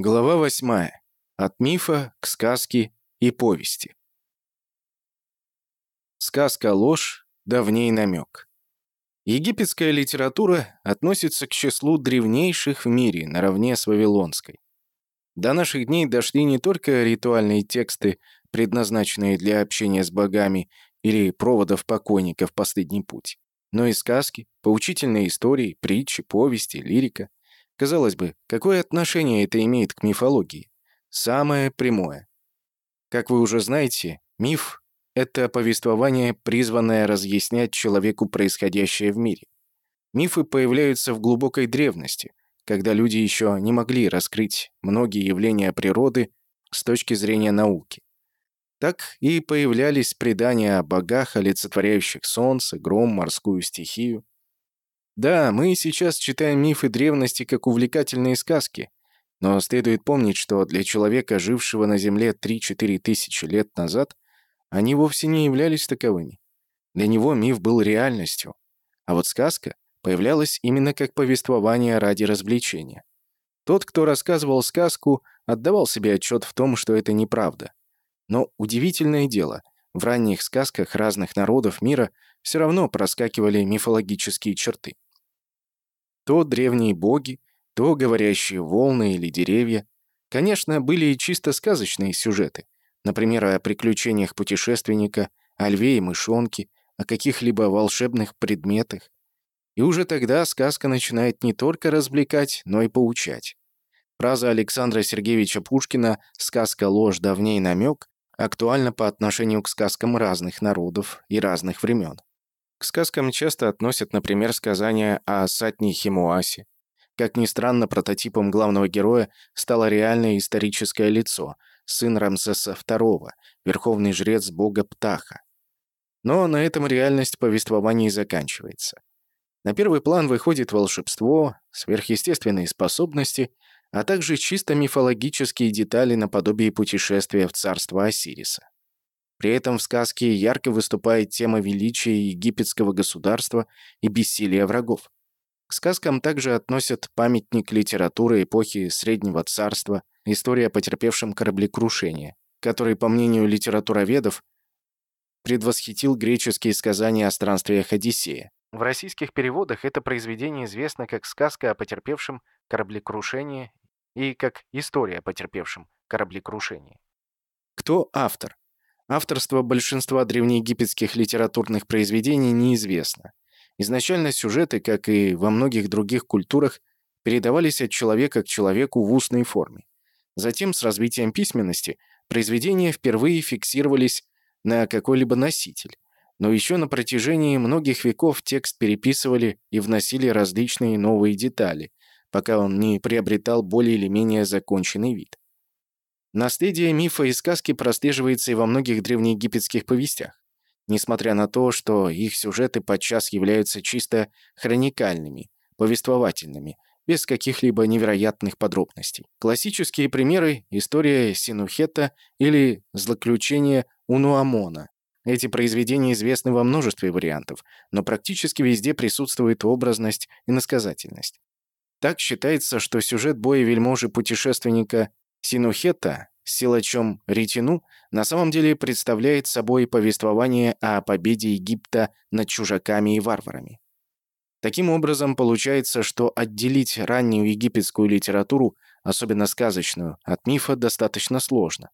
Глава восьмая. От мифа к сказке и повести. Сказка ложь, давней намек. Египетская литература относится к числу древнейших в мире, наравне с вавилонской. До наших дней дошли не только ритуальные тексты, предназначенные для общения с богами или проводов покойника в последний путь, но и сказки, поучительные истории, притчи, повести, лирика. Казалось бы, какое отношение это имеет к мифологии? Самое прямое. Как вы уже знаете, миф — это повествование, призванное разъяснять человеку происходящее в мире. Мифы появляются в глубокой древности, когда люди еще не могли раскрыть многие явления природы с точки зрения науки. Так и появлялись предания о богах, олицетворяющих солнце, гром, морскую стихию. Да, мы сейчас читаем мифы древности как увлекательные сказки, но следует помнить, что для человека, жившего на Земле 3-4 тысячи лет назад, они вовсе не являлись таковыми. Для него миф был реальностью, а вот сказка появлялась именно как повествование ради развлечения. Тот, кто рассказывал сказку, отдавал себе отчет в том, что это неправда. Но удивительное дело, в ранних сказках разных народов мира все равно проскакивали мифологические черты. То древние боги, то говорящие волны или деревья. Конечно, были и чисто сказочные сюжеты. Например, о приключениях путешественника, о льве и мышонке, о каких-либо волшебных предметах. И уже тогда сказка начинает не только развлекать, но и поучать. Фраза Александра Сергеевича Пушкина «Сказка ложь, давней намек» актуальна по отношению к сказкам разных народов и разных времен. К сказкам часто относят, например, сказания о Сатне Химуасе. Как ни странно, прототипом главного героя стало реальное историческое лицо, сын Рамсеса II, верховный жрец бога Птаха. Но на этом реальность повествования заканчивается. На первый план выходит волшебство, сверхъестественные способности, а также чисто мифологические детали наподобие путешествия в царство Осириса. При этом в сказке ярко выступает тема величия египетского государства и бессилия врагов. К сказкам также относят памятник литературы эпохи Среднего Царства, история о потерпевшем кораблекрушение, который, по мнению литературоведов, предвосхитил греческие сказания о странствиях Одиссея. В российских переводах это произведение известно как сказка о потерпевшем кораблекрушении и как история о потерпевшем кораблекрушении. Кто автор? Авторство большинства древнеегипетских литературных произведений неизвестно. Изначально сюжеты, как и во многих других культурах, передавались от человека к человеку в устной форме. Затем, с развитием письменности, произведения впервые фиксировались на какой-либо носитель. Но еще на протяжении многих веков текст переписывали и вносили различные новые детали, пока он не приобретал более или менее законченный вид. Наследие мифа и сказки прослеживается и во многих древнеегипетских повестях, несмотря на то, что их сюжеты подчас являются чисто хроникальными, повествовательными, без каких-либо невероятных подробностей. Классические примеры – история Синухета или злоключение Унуамона. Эти произведения известны во множестве вариантов, но практически везде присутствует образность и насказательность. Так считается, что сюжет боя вельможи-путешественника Синухета с силачом Ритину на самом деле представляет собой повествование о победе Египта над чужаками и варварами. Таким образом, получается, что отделить раннюю египетскую литературу, особенно сказочную, от мифа достаточно сложно.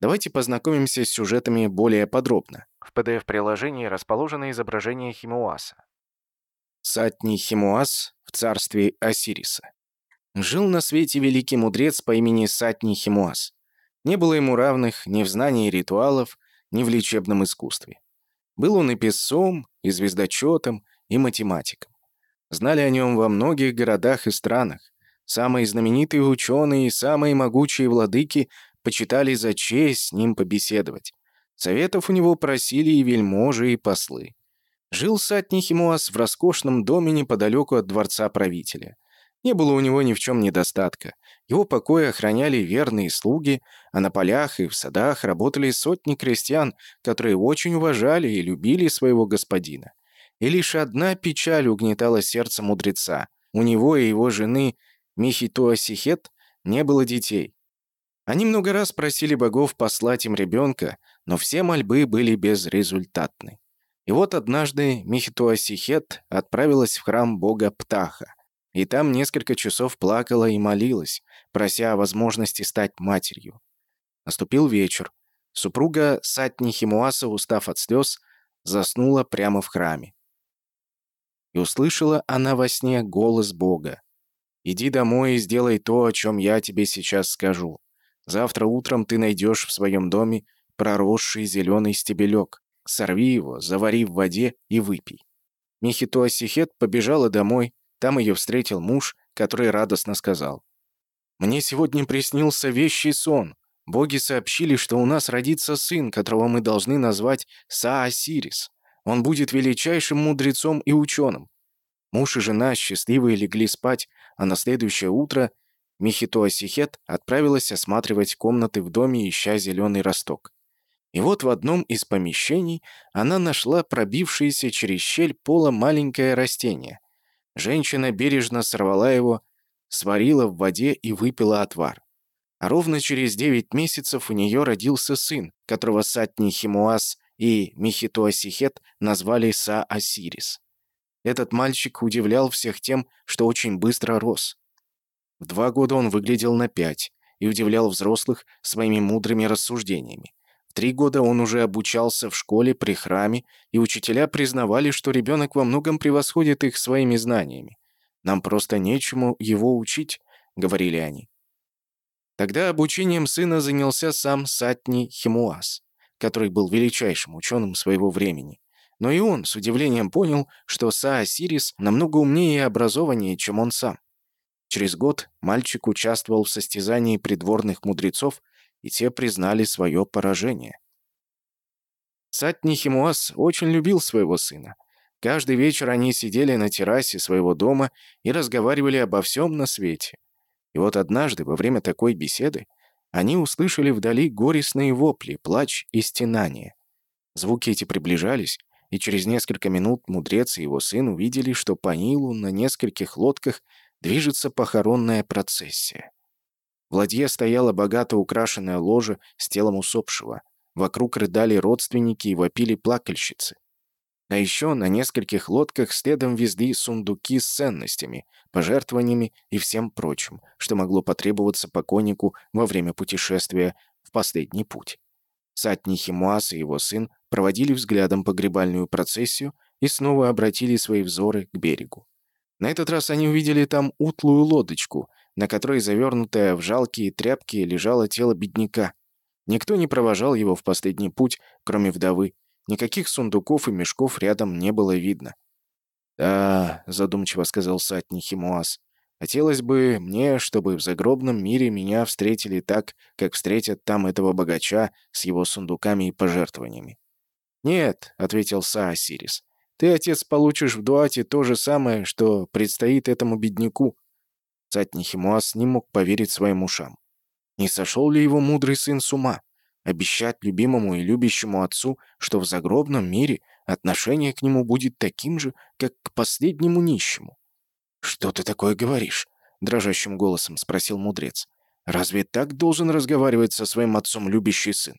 Давайте познакомимся с сюжетами более подробно. В PDF-приложении расположено изображение Химуаса. Сатни Химуас в царстве Осириса. Жил на свете великий мудрец по имени Сатни Химуас. Не было ему равных ни в знании ритуалов, ни в лечебном искусстве. Был он и писцом, и звездочетом, и математиком. Знали о нем во многих городах и странах. Самые знаменитые ученые и самые могучие владыки почитали за честь с ним побеседовать. Советов у него просили и вельможи, и послы. Жил Сатни Химуас в роскошном доме неподалеку от дворца правителя. Не было у него ни в чем недостатка. Его покои охраняли верные слуги, а на полях и в садах работали сотни крестьян, которые очень уважали и любили своего господина. И лишь одна печаль угнетала сердце мудреца. У него и его жены Михитуасихет не было детей. Они много раз просили богов послать им ребенка, но все мольбы были безрезультатны. И вот однажды Мехитуасихет отправилась в храм бога Птаха, и там несколько часов плакала и молилась, прося о возможности стать матерью. Наступил вечер. Супруга Сатни Химуаса, устав от слез, заснула прямо в храме. И услышала она во сне голос Бога. «Иди домой и сделай то, о чем я тебе сейчас скажу. Завтра утром ты найдешь в своем доме проросший зеленый стебелек. Сорви его, завари в воде и выпей». Михитуасихет побежала домой, там ее встретил муж, который радостно сказал. «Мне сегодня приснился вещий сон. Боги сообщили, что у нас родится сын, которого мы должны назвать Саосирис. Он будет величайшим мудрецом и ученым. Муж и жена счастливые легли спать, а на следующее утро Михитуасихет отправилась осматривать комнаты в доме, ища зеленый росток. И вот в одном из помещений она нашла пробившееся через щель пола маленькое растение. Женщина бережно сорвала его, сварила в воде и выпила отвар. А ровно через 9 месяцев у нее родился сын, которого Сатни Химуас и Михитуасихет назвали Са-Осирис. Этот мальчик удивлял всех тем, что очень быстро рос. В два года он выглядел на пять и удивлял взрослых своими мудрыми рассуждениями. Три года он уже обучался в школе при храме, и учителя признавали, что ребенок во многом превосходит их своими знаниями. «Нам просто нечему его учить», — говорили они. Тогда обучением сына занялся сам Сатни Химуас, который был величайшим ученым своего времени. Но и он с удивлением понял, что Са-Осирис намного умнее и образованнее, чем он сам. Через год мальчик участвовал в состязании придворных мудрецов, и те признали свое поражение. Сатни Химуас очень любил своего сына. Каждый вечер они сидели на террасе своего дома и разговаривали обо всем на свете. И вот однажды, во время такой беседы, они услышали вдали горестные вопли, плач и стенания. Звуки эти приближались, и через несколько минут мудрец и его сын увидели, что по Нилу на нескольких лодках движется похоронная процессия. В ладье стояла богато украшенная ложа с телом усопшего. Вокруг рыдали родственники и вопили плакальщицы. А еще на нескольких лодках следом везли сундуки с ценностями, пожертвованиями и всем прочим, что могло потребоваться покойнику во время путешествия в последний путь. Сатни Химуас и его сын проводили взглядом погребальную процессию и снова обратили свои взоры к берегу. На этот раз они увидели там утлую лодочку, на которой, завернутая в жалкие тряпки, лежало тело бедняка. Никто не провожал его в последний путь, кроме вдовы, Никаких сундуков и мешков рядом не было видно. «Да», — задумчиво сказал Сатни Химуас, «хотелось бы мне, чтобы в загробном мире меня встретили так, как встретят там этого богача с его сундуками и пожертвованиями». «Нет», — ответил Саосирис, «ты, отец, получишь в Дуате то же самое, что предстоит этому бедняку». Сатни Химуас не мог поверить своим ушам. Не сошел ли его мудрый сын с ума? обещать любимому и любящему отцу, что в загробном мире отношение к нему будет таким же, как к последнему нищему. «Что ты такое говоришь?» — дрожащим голосом спросил мудрец. «Разве так должен разговаривать со своим отцом любящий сын?»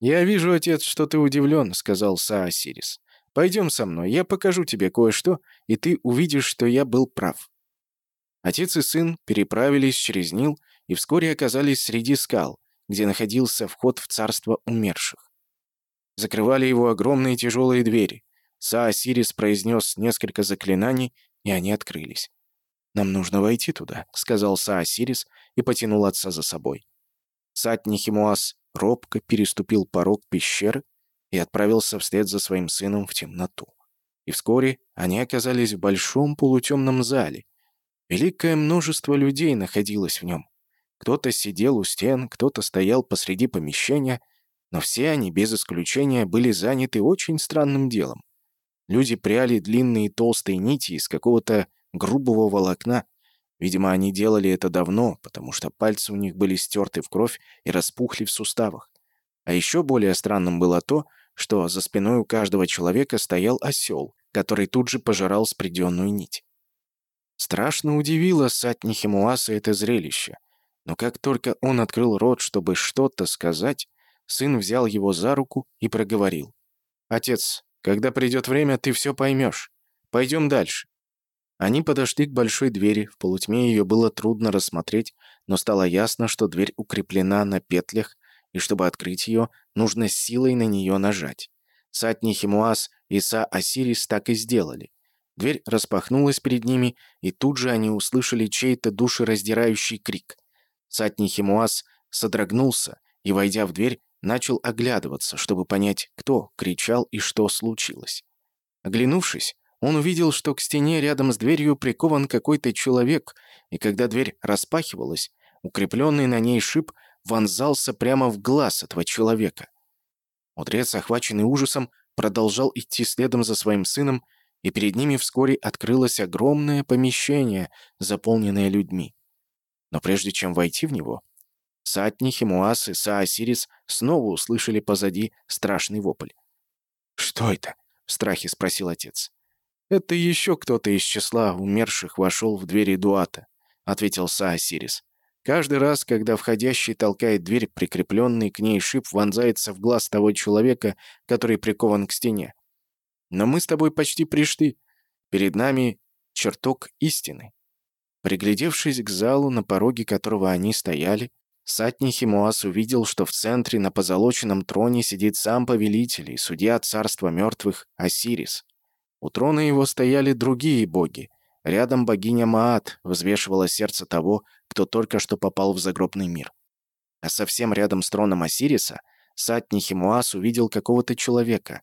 «Я вижу, отец, что ты удивлен», — сказал Саосирис. «Пойдем со мной, я покажу тебе кое-что, и ты увидишь, что я был прав». Отец и сын переправились через Нил и вскоре оказались среди скал, где находился вход в царство умерших. Закрывали его огромные тяжелые двери. Са-Осирис произнес несколько заклинаний, и они открылись. «Нам нужно войти туда», — сказал Са-Осирис и потянул отца за собой. Сатнихимуас робко переступил порог пещеры и отправился вслед за своим сыном в темноту. И вскоре они оказались в большом полутемном зале. Великое множество людей находилось в нем. Кто-то сидел у стен, кто-то стоял посреди помещения, но все они, без исключения, были заняты очень странным делом. Люди пряли длинные толстые нити из какого-то грубого волокна. Видимо, они делали это давно, потому что пальцы у них были стерты в кровь и распухли в суставах. А еще более странным было то, что за спиной у каждого человека стоял осел, который тут же пожирал спреденную нить. Страшно удивило Сатни Химуаса это зрелище. Но как только он открыл рот, чтобы что-то сказать, сын взял его за руку и проговорил. «Отец, когда придет время, ты все поймешь. Пойдем дальше». Они подошли к большой двери, в полутьме ее было трудно рассмотреть, но стало ясно, что дверь укреплена на петлях, и чтобы открыть ее, нужно силой на нее нажать. Сатни Химуас и Са-Осирис так и сделали. Дверь распахнулась перед ними, и тут же они услышали чей-то душераздирающий крик. Сатни Химуас содрогнулся и, войдя в дверь, начал оглядываться, чтобы понять, кто кричал и что случилось. Оглянувшись, он увидел, что к стене рядом с дверью прикован какой-то человек, и когда дверь распахивалась, укрепленный на ней шип вонзался прямо в глаз этого человека. Мудрец, охваченный ужасом, продолжал идти следом за своим сыном, и перед ними вскоре открылось огромное помещение, заполненное людьми. Но прежде чем войти в него, Сатни, Химуас и Саосирис снова услышали позади страшный вопль. «Что это?» — в страхе спросил отец. «Это еще кто-то из числа умерших вошел в двери Дуата», — ответил Саосирис. Каждый раз, когда входящий толкает дверь, прикрепленный к ней шип вонзается в глаз того человека, который прикован к стене. Но мы с тобой почти пришли. Перед нами чертог истины. Приглядевшись к залу, на пороге которого они стояли, Сатни Химуас увидел, что в центре на позолоченном троне сидит сам повелитель и судья царства мертвых Осирис. У трона его стояли другие боги. Рядом богиня Маат взвешивала сердце того, кто только что попал в загробный мир. А совсем рядом с троном Осириса Сатни Химуас увидел какого-то человека.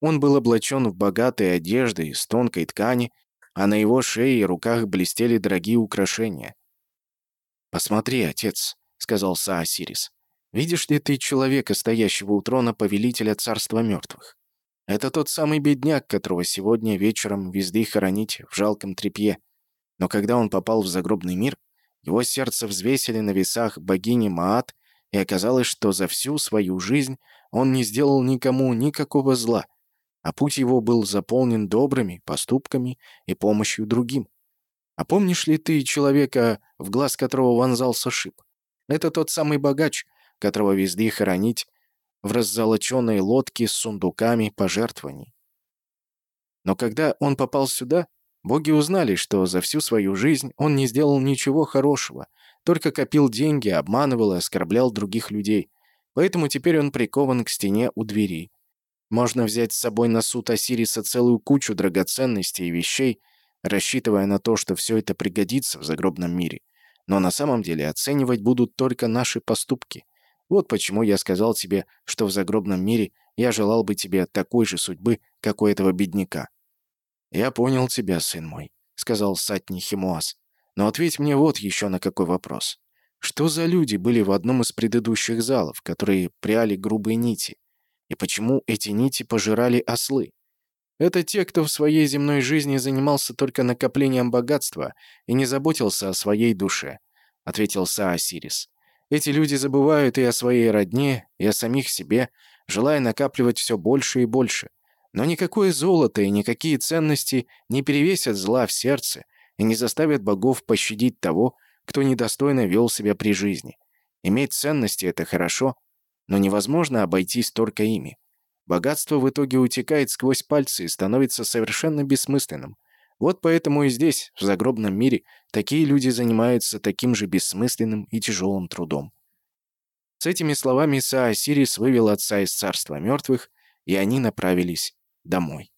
Он был облачен в богатые одежды из тонкой ткани, а на его шее и руках блестели дорогие украшения. «Посмотри, отец», — сказал Саосирис. «Видишь ли ты человека, стоящего у трона повелителя царства мертвых? Это тот самый бедняк, которого сегодня вечером везли хоронить в жалком тряпье. Но когда он попал в загробный мир, его сердце взвесили на весах богини Маат, и оказалось, что за всю свою жизнь он не сделал никому никакого зла, а путь его был заполнен добрыми поступками и помощью другим. А помнишь ли ты человека, в глаз которого вонзался шип? Это тот самый богач, которого везли хоронить в раззолоченной лодке с сундуками пожертвований. Но когда он попал сюда, Боги узнали, что за всю свою жизнь он не сделал ничего хорошего, только копил деньги, обманывал и оскорблял других людей. Поэтому теперь он прикован к стене у двери. Можно взять с собой на суд Осириса целую кучу драгоценностей и вещей, рассчитывая на то, что все это пригодится в загробном мире. Но на самом деле оценивать будут только наши поступки. Вот почему я сказал тебе, что в загробном мире я желал бы тебе такой же судьбы, как у этого бедняка. «Я понял тебя, сын мой», — сказал Сатни Химуас. «Но ответь мне вот еще на какой вопрос. Что за люди были в одном из предыдущих залов, которые пряли грубые нити? И почему эти нити пожирали ослы? Это те, кто в своей земной жизни занимался только накоплением богатства и не заботился о своей душе», — ответил Саосирис. «Эти люди забывают и о своей родне, и о самих себе, желая накапливать все больше и больше. Но никакое золото и никакие ценности не перевесят зла в сердце и не заставят богов пощадить того, кто недостойно вел себя при жизни. Иметь ценности — это хорошо, но невозможно обойтись только ими. Богатство в итоге утекает сквозь пальцы и становится совершенно бессмысленным. Вот поэтому и здесь, в загробном мире, такие люди занимаются таким же бессмысленным и тяжелым трудом. С этими словами Саосирис вывел отца из царства мертвых, и они направились домой.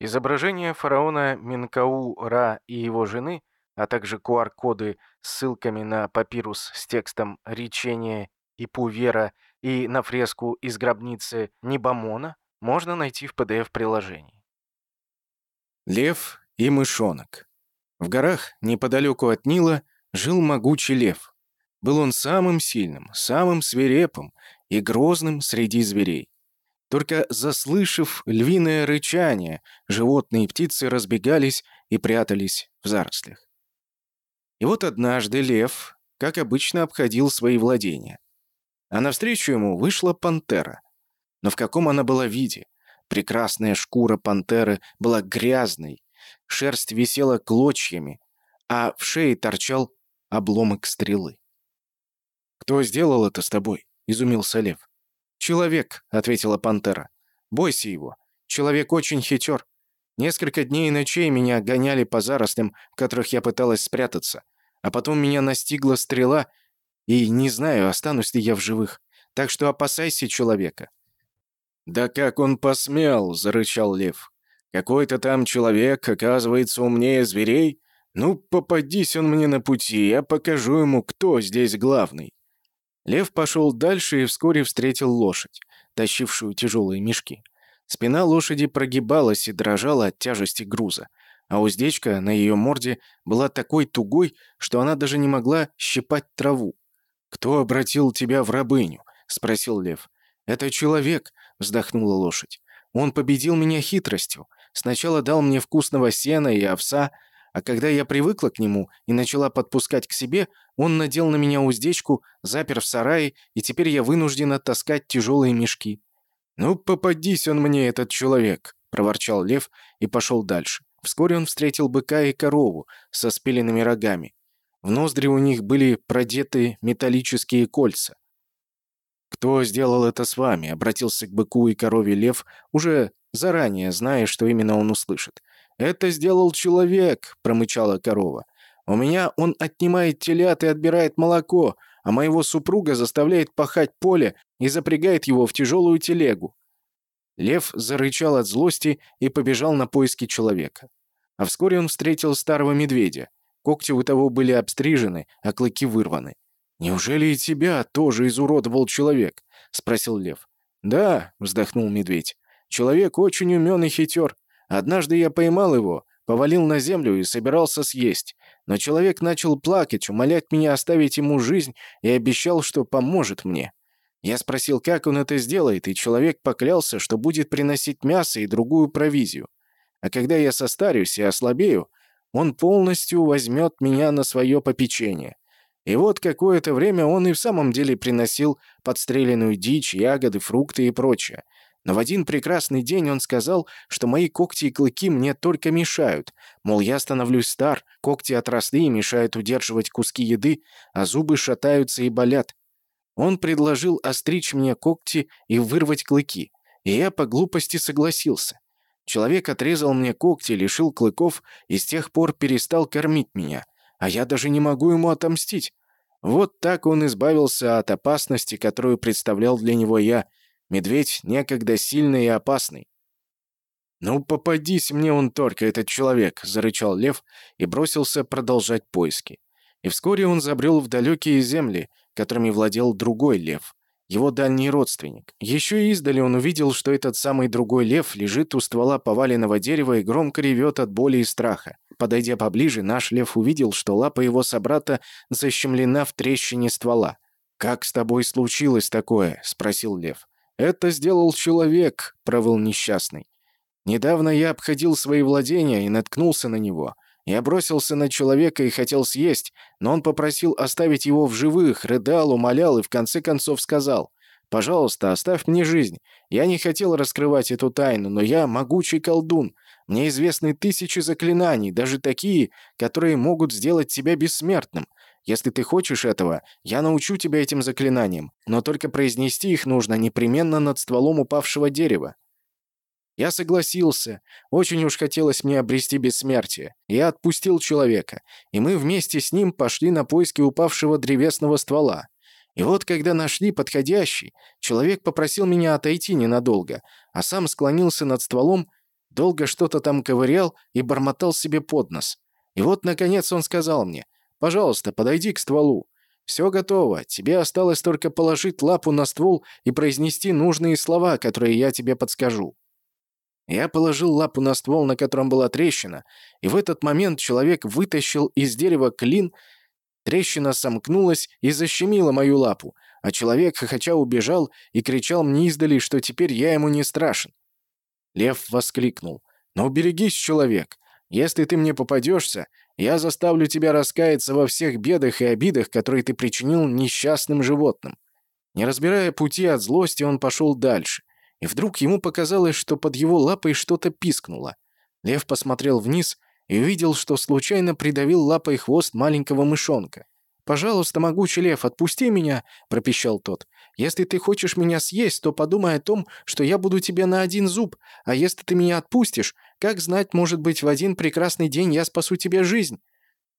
Изображение фараона Минкау-Ра и его жены, а также QR-коды с ссылками на папирус с текстом «Речение» и «Пувера» и на фреску из гробницы Нибамона можно найти в PDF-приложении. Лев и мышонок. В горах, неподалеку от Нила, жил могучий лев. Был он самым сильным, самым свирепым и грозным среди зверей. Только заслышав львиное рычание, животные и птицы разбегались и прятались в зарослях. И вот однажды лев, как обычно, обходил свои владения. А навстречу ему вышла пантера. Но в каком она была виде? Прекрасная шкура пантеры была грязной, шерсть висела клочьями, а в шее торчал обломок стрелы. «Кто сделал это с тобой?» — изумился лев. «Человек», — ответила пантера. «Бойся его. Человек очень хитер. Несколько дней и ночей меня гоняли по зарослям, в которых я пыталась спрятаться. А потом меня настигла стрела, и не знаю, останусь ли я в живых. Так что опасайся человека». «Да как он посмел!» — зарычал лев. «Какой-то там человек, оказывается, умнее зверей? Ну, попадись он мне на пути, я покажу ему, кто здесь главный». Лев пошел дальше и вскоре встретил лошадь, тащившую тяжелые мешки. Спина лошади прогибалась и дрожала от тяжести груза, а уздечка на ее морде была такой тугой, что она даже не могла щипать траву. «Кто обратил тебя в рабыню?» — спросил лев. «Это человек», — вздохнула лошадь. «Он победил меня хитростью. Сначала дал мне вкусного сена и овса, а когда я привыкла к нему и начала подпускать к себе, он надел на меня уздечку, запер в сарае, и теперь я вынуждена таскать тяжелые мешки. «Ну, попадись он мне, этот человек!» — проворчал лев и пошел дальше. Вскоре он встретил быка и корову со спиленными рогами. В ноздри у них были продеты металлические кольца. «Кто сделал это с вами?» — обратился к быку и корове лев, уже заранее зная, что именно он услышит. «Это сделал человек», — промычала корова. «У меня он отнимает телят и отбирает молоко, а моего супруга заставляет пахать поле и запрягает его в тяжелую телегу». Лев зарычал от злости и побежал на поиски человека. А вскоре он встретил старого медведя. Когти у того были обстрижены, а клыки вырваны. «Неужели и тебя тоже изуродовал человек?» — спросил лев. «Да», — вздохнул медведь. «Человек очень умен и хитер. Однажды я поймал его, повалил на землю и собирался съесть. Но человек начал плакать, умолять меня оставить ему жизнь и обещал, что поможет мне. Я спросил, как он это сделает, и человек поклялся, что будет приносить мясо и другую провизию. А когда я состарюсь и ослабею, он полностью возьмет меня на свое попечение. И вот какое-то время он и в самом деле приносил подстреленную дичь, ягоды, фрукты и прочее. Но в один прекрасный день он сказал, что мои когти и клыки мне только мешают. Мол, я становлюсь стар, когти отросли и мешают удерживать куски еды, а зубы шатаются и болят. Он предложил остричь мне когти и вырвать клыки, и я по глупости согласился. Человек отрезал мне когти, лишил клыков и с тех пор перестал кормить меня, а я даже не могу ему отомстить. Вот так он избавился от опасности, которую представлял для него я, Медведь некогда сильный и опасный. «Ну, попадись мне он только, этот человек!» — зарычал лев и бросился продолжать поиски. И вскоре он забрел в далекие земли, которыми владел другой лев, его дальний родственник. Еще издали он увидел, что этот самый другой лев лежит у ствола поваленного дерева и громко ревет от боли и страха. Подойдя поближе, наш лев увидел, что лапа его собрата защемлена в трещине ствола. «Как с тобой случилось такое?» — спросил лев. «Это сделал человек», — провыл несчастный. «Недавно я обходил свои владения и наткнулся на него. Я бросился на человека и хотел съесть, но он попросил оставить его в живых, рыдал, умолял и в конце концов сказал, «Пожалуйста, оставь мне жизнь. Я не хотел раскрывать эту тайну, но я могучий колдун. Мне известны тысячи заклинаний, даже такие, которые могут сделать тебя бессмертным. Если ты хочешь этого, я научу тебя этим заклинаниям, но только произнести их нужно непременно над стволом упавшего дерева». Я согласился. Очень уж хотелось мне обрести бессмертие. Я отпустил человека, и мы вместе с ним пошли на поиски упавшего древесного ствола. И вот, когда нашли подходящий, человек попросил меня отойти ненадолго, а сам склонился над стволом, долго что-то там ковырял и бормотал себе под нос. И вот, наконец, он сказал мне, Пожалуйста, подойди к стволу. Все готово. Тебе осталось только положить лапу на ствол и произнести нужные слова, которые я тебе подскажу». Я положил лапу на ствол, на котором была трещина, и в этот момент человек вытащил из дерева клин, трещина сомкнулась и защемила мою лапу, а человек, хохоча, убежал и кричал мне издали, что теперь я ему не страшен. Лев воскликнул. «Но уберегись, человек! Если ты мне попадешься, я заставлю тебя раскаяться во всех бедах и обидах, которые ты причинил несчастным животным». Не разбирая пути от злости, он пошел дальше. И вдруг ему показалось, что под его лапой что-то пискнуло. Лев посмотрел вниз и увидел, что случайно придавил лапой хвост маленького мышонка. «Пожалуйста, могучий лев, отпусти меня!» — пропищал тот. «Если ты хочешь меня съесть, то подумай о том, что я буду тебе на один зуб, а если ты меня отпустишь, как знать, может быть, в один прекрасный день я спасу тебе жизнь!»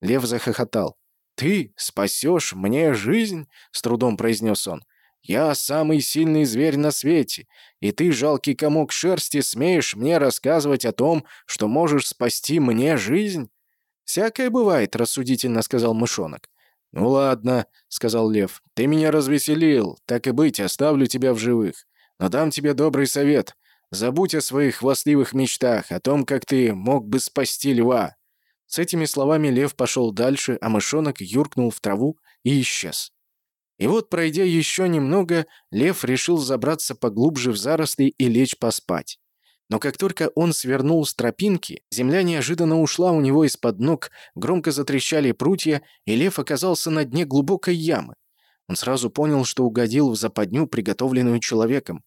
Лев захохотал. «Ты спасешь мне жизнь?» — с трудом произнес он. «Я самый сильный зверь на свете, и ты, жалкий комок шерсти, смеешь мне рассказывать о том, что можешь спасти мне жизнь?» «Всякое бывает», — рассудительно сказал мышонок. «Ну ладно», — сказал лев, — «ты меня развеселил. Так и быть, оставлю тебя в живых. Но дам тебе добрый совет. Забудь о своих хвастливых мечтах, о том, как ты мог бы спасти льва. С этими словами лев пошел дальше, а мышонок юркнул в траву и исчез. И вот, пройдя еще немного, лев решил забраться поглубже в заросли и лечь поспать. Но как только он свернул с тропинки, земля неожиданно ушла у него из-под ног, громко затрещали прутья, и лев оказался на дне глубокой ямы. Он сразу понял, что угодил в западню, приготовленную человеком.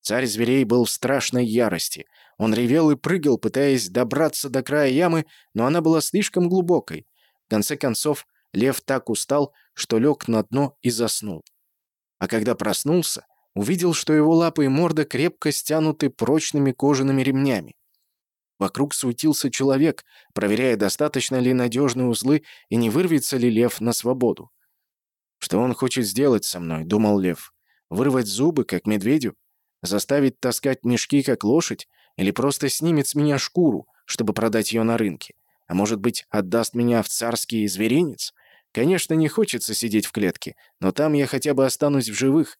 Царь зверей был в страшной ярости. Он ревел и прыгал, пытаясь добраться до края ямы, но она была слишком глубокой. В конце концов, лев так устал, что лег на дно и заснул. А когда проснулся, увидел, что его лапы и морда крепко стянуты прочными кожаными ремнями. Вокруг суетился человек, проверяя, достаточно ли надежны узлы и не вырвется ли лев на свободу. «Что он хочет сделать со мной?» — думал лев. «Вырвать зубы, как медведю? Заставить таскать мешки, как лошадь? Или просто снимет с меня шкуру, чтобы продать ее на рынке? А может быть, отдаст меня в царский зверинец? Конечно, не хочется сидеть в клетке, но там я хотя бы останусь в живых.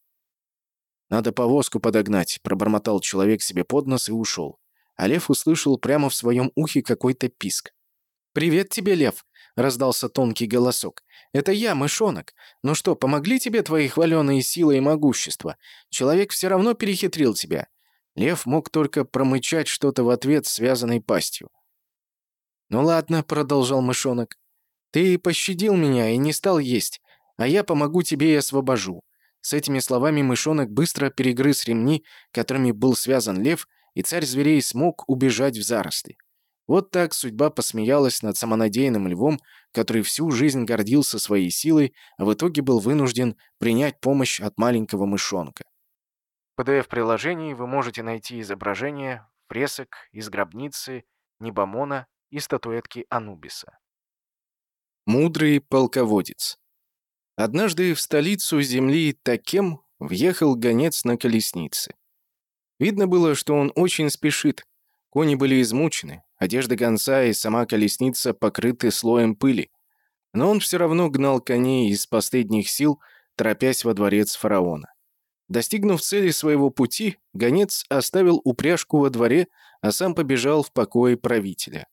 «Надо повозку подогнать», — пробормотал человек себе под нос и ушел. А лев услышал прямо в своем ухе какой-то писк. «Привет тебе, лев!» — раздался тонкий голосок. «Это я, мышонок. Ну что, помогли тебе твои хваленые силы и могущество? Человек все равно перехитрил тебя. Лев мог только промычать что-то в ответ связанной пастью. «Ну ладно», — продолжал мышонок. «Ты пощадил меня и не стал есть, а я помогу тебе и освобожу». С этими словами мышонок быстро перегрыз ремни, которыми был связан лев, и царь зверей смог убежать в заросли. Вот так судьба посмеялась над самонадеянным львом, который всю жизнь гордился своей силой, а в итоге был вынужден принять помощь от маленького мышонка. В PDF-приложении вы можете найти изображения фресок из гробницы Нибамона и статуэтки Анубиса. Мудрый полководец. Однажды в столицу земли Такем въехал гонец на колеснице. Видно было, что он очень спешит. Кони были измучены, одежда гонца и сама колесница покрыты слоем пыли. Но он все равно гнал коней из последних сил, торопясь во дворец фараона. Достигнув цели своего пути, гонец оставил упряжку во дворе, а сам побежал в покое правителя.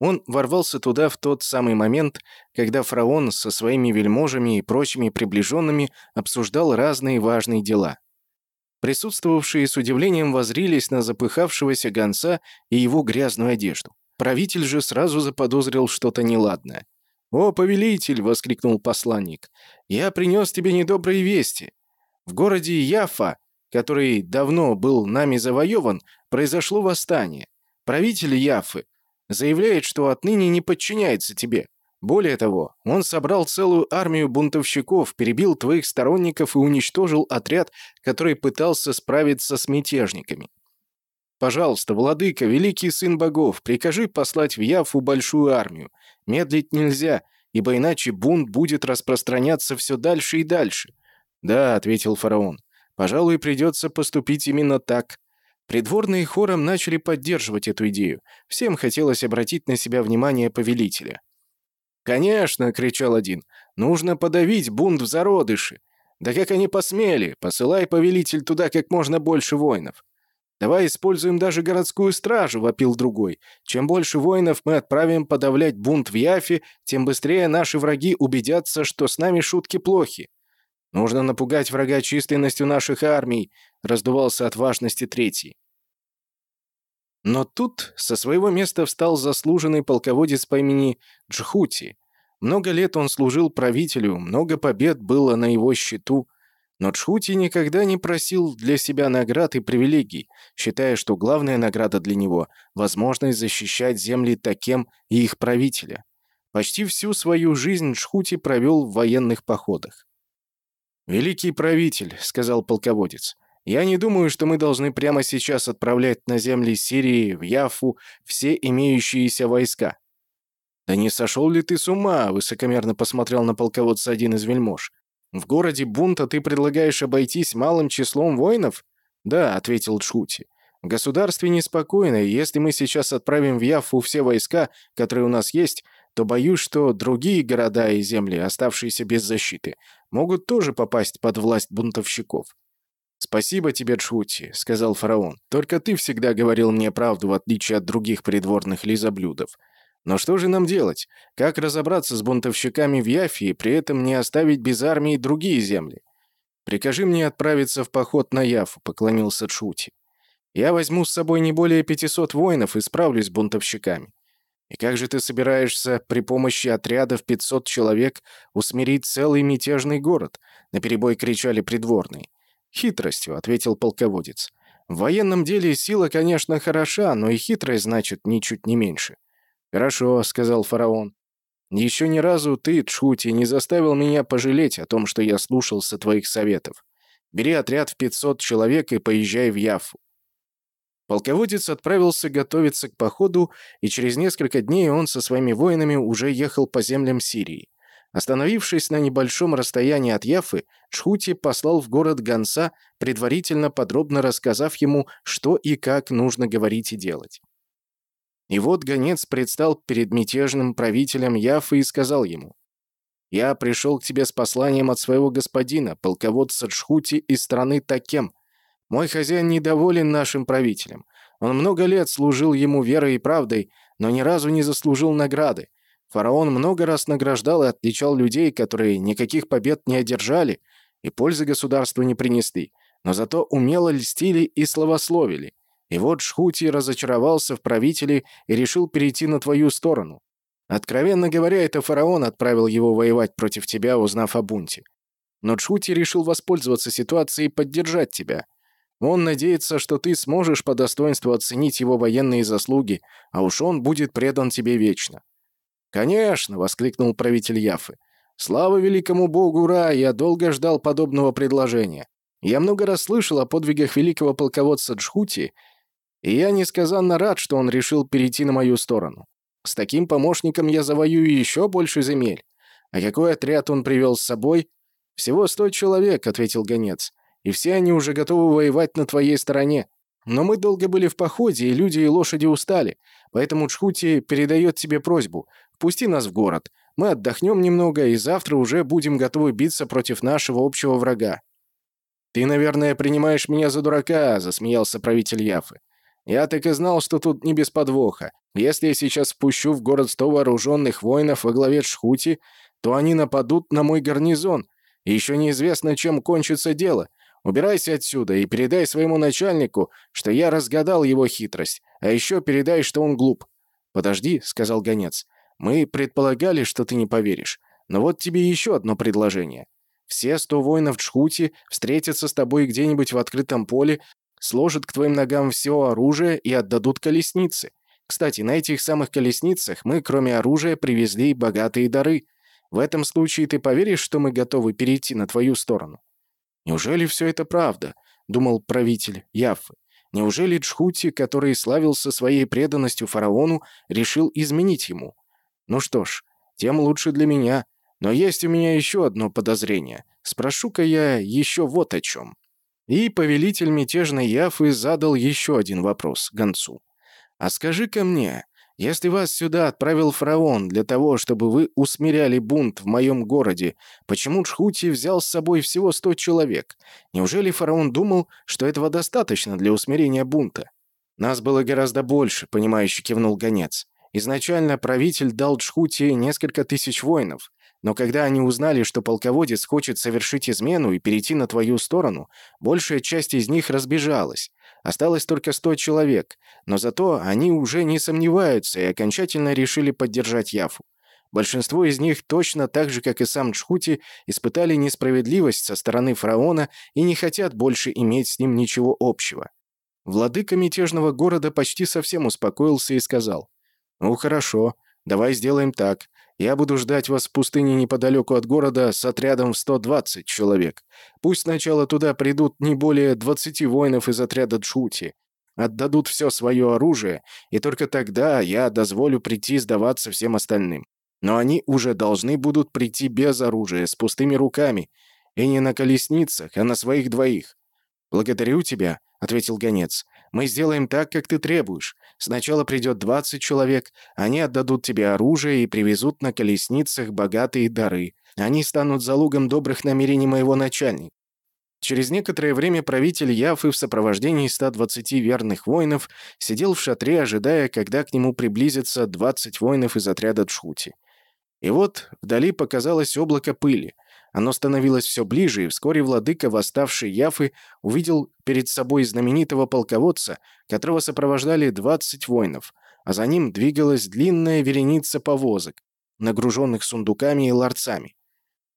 Он ворвался туда в тот самый момент, когда фараон со своими вельможами и прочими приближенными обсуждал разные важные дела. Присутствовавшие с удивлением возрились на запыхавшегося гонца и его грязную одежду. Правитель же сразу заподозрил что-то неладное. «О, повелитель!» — воскликнул посланник. «Я принес тебе недобрые вести. В городе Яфа, который давно был нами завоеван, произошло восстание. Правитель Яфы заявляет, что отныне не подчиняется тебе. Более того, он собрал целую армию бунтовщиков, перебил твоих сторонников и уничтожил отряд, который пытался справиться с мятежниками. Пожалуйста, владыка, великий сын богов, прикажи послать в Яфу большую армию. Медлить нельзя, ибо иначе бунт будет распространяться все дальше и дальше. «Да», — ответил фараон, — «пожалуй, придется поступить именно так». Придворные хором начали поддерживать эту идею. Всем хотелось обратить на себя внимание повелителя. «Конечно!» — кричал один. «Нужно подавить бунт в зародыше!» «Да как они посмели! Посылай, повелитель, туда как можно больше воинов!» «Давай используем даже городскую стражу», — вопил другой. «Чем больше воинов мы отправим подавлять бунт в Яфе, тем быстрее наши враги убедятся, что с нами шутки плохи». «Нужно напугать врага численностью наших армий», — раздувался от важности третий. Но тут со своего места встал заслуженный полководец по имени Джхути. Много лет он служил правителю, много побед было на его счету, но Джхути никогда не просил для себя наград и привилегий, считая, что главная награда для него — возможность защищать земли Такем и их правителя. Почти всю свою жизнь Шхути провел в военных походах. «Великий правитель», — сказал полководец, — «я не думаю, что мы должны прямо сейчас отправлять на земли Сирии, в Яфу, все имеющиеся войска». «Да не сошел ли ты с ума?» — высокомерно посмотрел на полководца один из вельмож. «В городе бунта ты предлагаешь обойтись малым числом воинов?» «Да», — ответил Джхути. «В государстве неспокойно, и если мы сейчас отправим в Яфу все войска, которые у нас есть, то боюсь, что другие города и земли, оставшиеся без защиты, могут тоже попасть под власть бунтовщиков. «Спасибо тебе, Джхути», — сказал фараон. «Только ты всегда говорил мне правду, в отличие от других придворных лизоблюдов. Но что же нам делать? Как разобраться с бунтовщиками в Яфе и при этом не оставить без армии другие земли? Прикажи мне отправиться в поход на Яфу», — поклонился Джхути. «Я возьму с собой не более 500 воинов и справлюсь с бунтовщиками. И как же ты собираешься при помощи отряда в 500 человек усмирить целый мятежный город? Наперебой кричали придворные. Хитростью, ответил полководец. В военном деле сила, конечно, хороша, но и хитрость значит ничуть не меньше. Хорошо, сказал фараон. Еще ни разу ты, Чхути, не заставил меня пожалеть о том, что я слушался твоих советов. Бери отряд в 500 человек и поезжай в Яфу. Полководец отправился готовиться к походу, и через несколько дней он со своими воинами уже ехал по землям Сирии. Остановившись на небольшом расстоянии от Яфы, Чхути послал в город гонца, предварительно подробно рассказав ему, что и как нужно говорить и делать. И вот гонец предстал перед мятежным правителем Яфы и сказал ему, «Я пришел к тебе с посланием от своего господина, полководца Чхути из страны Такем, мой хозяин недоволен нашим правителем. Он много лет служил ему верой и правдой, но ни разу не заслужил награды. Фараон много раз награждал и отличал людей, которые никаких побед не одержали и пользы государству не принесли, но зато умело льстили и словословили. И вот Шхути разочаровался в правителе и решил перейти на твою сторону. Откровенно говоря, это фараон отправил его воевать против тебя, узнав о бунте. Но Джхути решил воспользоваться ситуацией и поддержать тебя. Он надеется, что ты сможешь по достоинству оценить его военные заслуги, а уж он будет предан тебе вечно». «Конечно!» — воскликнул правитель Яфы. «Слава великому богу Ра! Я долго ждал подобного предложения. Я много раз слышал о подвигах великого полководца Джхути, и я несказанно рад, что он решил перейти на мою сторону. С таким помощником я завоюю еще больше земель. А какой отряд он привел с собой?» «Всего сто человек», — ответил гонец и все они уже готовы воевать на твоей стороне. Но мы долго были в походе, и люди и лошади устали, поэтому Чхути передает тебе просьбу. Впусти нас в город. Мы отдохнем немного, и завтра уже будем готовы биться против нашего общего врага». «Ты, наверное, принимаешь меня за дурака», — засмеялся правитель Яфы. «Я так и знал, что тут не без подвоха. Если я сейчас впущу в город сто вооруженных воинов во главе Шхути, то они нападут на мой гарнизон, и еще неизвестно, чем кончится дело. Убирайся отсюда и передай своему начальнику, что я разгадал его хитрость, а еще передай, что он глуп». «Подожди», — сказал гонец. «Мы предполагали, что ты не поверишь. Но вот тебе еще одно предложение. Все сто воинов Чхути встретятся с тобой где-нибудь в открытом поле, сложат к твоим ногам все оружие и отдадут колесницы. Кстати, на этих самых колесницах мы, кроме оружия, привезли богатые дары. В этом случае ты поверишь, что мы готовы перейти на твою сторону?» «Неужели все это правда?» — думал правитель Яффы. «Неужели Джхути, который славился своей преданностью фараону, решил изменить ему? Ну что ж, тем лучше для меня. Но есть у меня еще одно подозрение. Спрошу-ка я еще вот о чем». И повелитель мятежной Яфы задал еще один вопрос гонцу. «А скажи-ка мне, если вас сюда отправил фараон для того, чтобы вы усмиряли бунт в моем городе, почему Джхути взял с собой всего сто человек? Неужели фараон думал, что этого достаточно для усмирения бунта? Нас было гораздо больше, понимающе кивнул гонец. Изначально правитель дал Джхути несколько тысяч воинов, но когда они узнали, что полководец хочет совершить измену и перейти на твою сторону, большая часть из них разбежалась. Осталось только 100 человек, но зато они уже не сомневаются и окончательно решили поддержать Яфу. Большинство из них точно так же, как и сам Чхути, испытали несправедливость со стороны фараона и не хотят больше иметь с ним ничего общего. Владыка мятежного города почти совсем успокоился и сказал, «Ну хорошо, давай сделаем так. Я буду ждать вас в пустыне неподалеку от города с отрядом в 120 человек. Пусть сначала туда придут не более 20 воинов из отряда Джути, отдадут все свое оружие, и только тогда я дозволю прийти сдаваться всем остальным. Но они уже должны будут прийти без оружия, с пустыми руками, и не на колесницах, а на своих двоих. «Благодарю тебя», — ответил гонец. «Мы сделаем так, как ты требуешь. Сначала придет 20 человек, они отдадут тебе оружие и привезут на колесницах богатые дары. Они станут залогом добрых намерений моего начальника. Через некоторое время правитель Яфы в сопровождении 120 верных воинов сидел в шатре, ожидая, когда к нему приблизятся 20 воинов из отряда Джхути. И вот вдали показалось облако пыли. Оно становилось все ближе, и вскоре владыка, восставший Яфы, увидел перед собой знаменитого полководца, которого сопровождали 20 воинов, а за ним двигалась длинная вереница повозок, нагруженных сундуками и ларцами.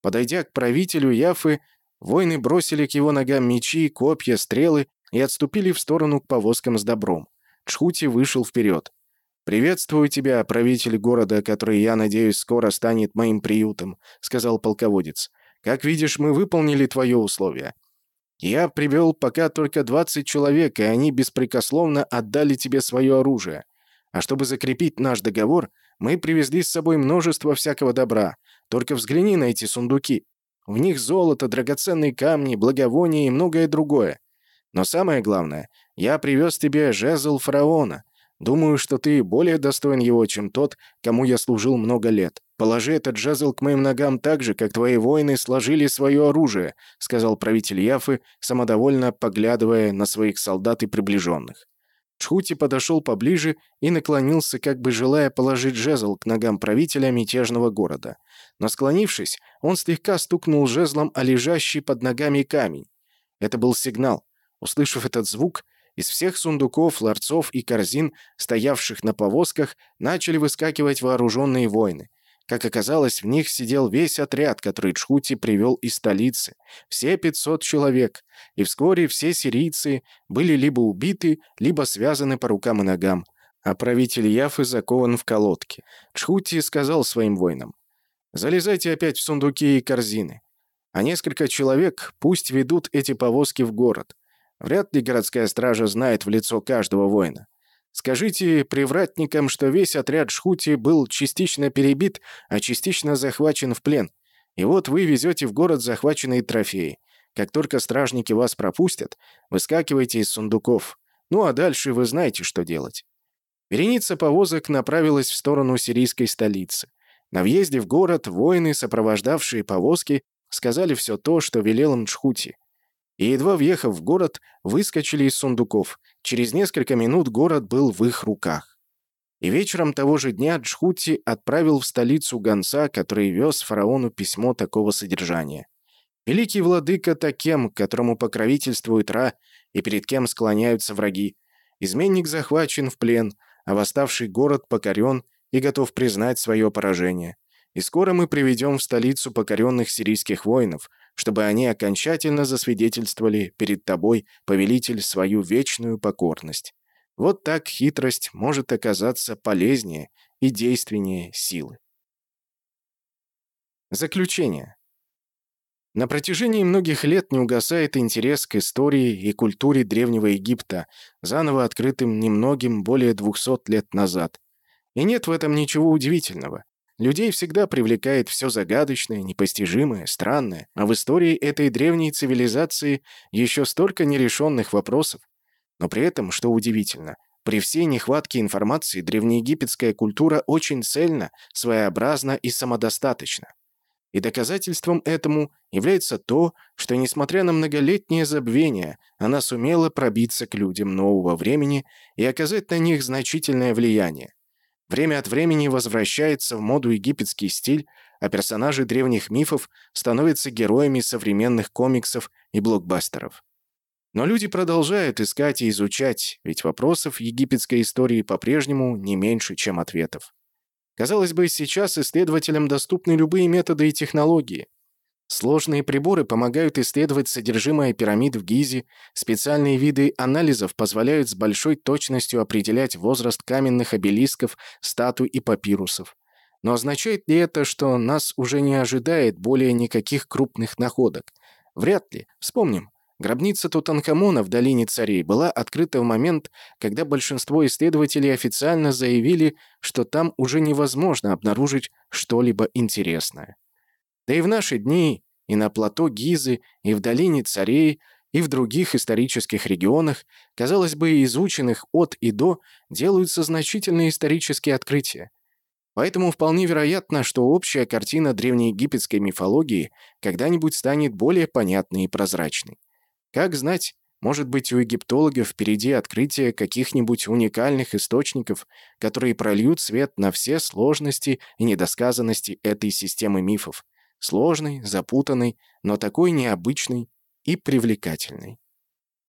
Подойдя к правителю Яфы, Воины бросили к его ногам мечи, копья, стрелы и отступили в сторону к повозкам с добром. Чхути вышел вперед. «Приветствую тебя, правитель города, который, я надеюсь, скоро станет моим приютом», — сказал полководец. «Как видишь, мы выполнили твое условие. Я привел пока только 20 человек, и они беспрекословно отдали тебе свое оружие. А чтобы закрепить наш договор, мы привезли с собой множество всякого добра. Только взгляни на эти сундуки. В них золото, драгоценные камни, благовония и многое другое. Но самое главное, я привез тебе жезл фараона. Думаю, что ты более достоин его, чем тот, кому я служил много лет. Положи этот жезл к моим ногам так же, как твои воины сложили свое оружие», — сказал правитель Яфы, самодовольно поглядывая на своих солдат и приближенных. Чхути подошел поближе и наклонился, как бы желая положить жезл к ногам правителя мятежного города. Но склонившись, он слегка стукнул жезлом о лежащий под ногами камень. Это был сигнал. Услышав этот звук, из всех сундуков, ларцов и корзин, стоявших на повозках, начали выскакивать вооруженные воины. Как оказалось, в них сидел весь отряд, который Чхути привел из столицы. Все 500 человек. И вскоре все сирийцы были либо убиты, либо связаны по рукам и ногам. А правитель Яфы закован в колодке. Чхути сказал своим воинам. «Залезайте опять в сундуки и корзины. А несколько человек пусть ведут эти повозки в город. Вряд ли городская стража знает в лицо каждого воина. Скажите привратникам, что весь отряд Шхути был частично перебит, а частично захвачен в плен. И вот вы везете в город захваченные трофеи. Как только стражники вас пропустят, выскакивайте из сундуков. Ну а дальше вы знаете, что делать». Вереница повозок направилась в сторону сирийской столицы. На въезде в город воины, сопровождавшие повозки, сказали все то, что велел им Чхути. И едва въехав в город, выскочили из сундуков. Через несколько минут город был в их руках. И вечером того же дня Джхути отправил в столицу гонца, который вез фараону письмо такого содержания. «Великий владыка Такем, которому покровительствует Ра, и перед кем склоняются враги. Изменник захвачен в плен, а восставший город покорен и готов признать свое поражение. И скоро мы приведем в столицу покоренных сирийских воинов, чтобы они окончательно засвидетельствовали перед тобой, повелитель, свою вечную покорность. Вот так хитрость может оказаться полезнее и действеннее силы. Заключение. На протяжении многих лет не угасает интерес к истории и культуре Древнего Египта, заново открытым немногим более 200 лет назад. И нет в этом ничего удивительного. Людей всегда привлекает все загадочное, непостижимое, странное, а в истории этой древней цивилизации еще столько нерешенных вопросов. Но при этом, что удивительно, при всей нехватке информации древнеегипетская культура очень цельна, своеобразна и самодостаточна. И доказательством этому является то, что, несмотря на многолетнее забвение, она сумела пробиться к людям нового времени и оказать на них значительное влияние. Время от времени возвращается в моду египетский стиль, а персонажи древних мифов становятся героями современных комиксов и блокбастеров. Но люди продолжают искать и изучать, ведь вопросов египетской истории по-прежнему не меньше, чем ответов. Казалось бы, сейчас исследователям доступны любые методы и технологии. Сложные приборы помогают исследовать содержимое пирамид в Гизе, специальные виды анализов позволяют с большой точностью определять возраст каменных обелисков, статуй и папирусов. Но означает ли это, что нас уже не ожидает более никаких крупных находок? Вряд ли. Вспомним. Гробница Тутанхамона в долине царей была открыта в момент, когда большинство исследователей официально заявили, что там уже невозможно обнаружить что-либо интересное. Да и в наши дни и на плато Гизы, и в долине царей, и в других исторических регионах, казалось бы, изученных от и до, делаются значительные исторические открытия. Поэтому вполне вероятно, что общая картина древнеегипетской мифологии когда-нибудь станет более понятной и прозрачной. Как знать, может быть, у египтологов впереди открытие каких-нибудь уникальных источников, которые прольют свет на все сложности и недосказанности этой системы мифов. Сложной, запутанной, но такой необычной и привлекательной.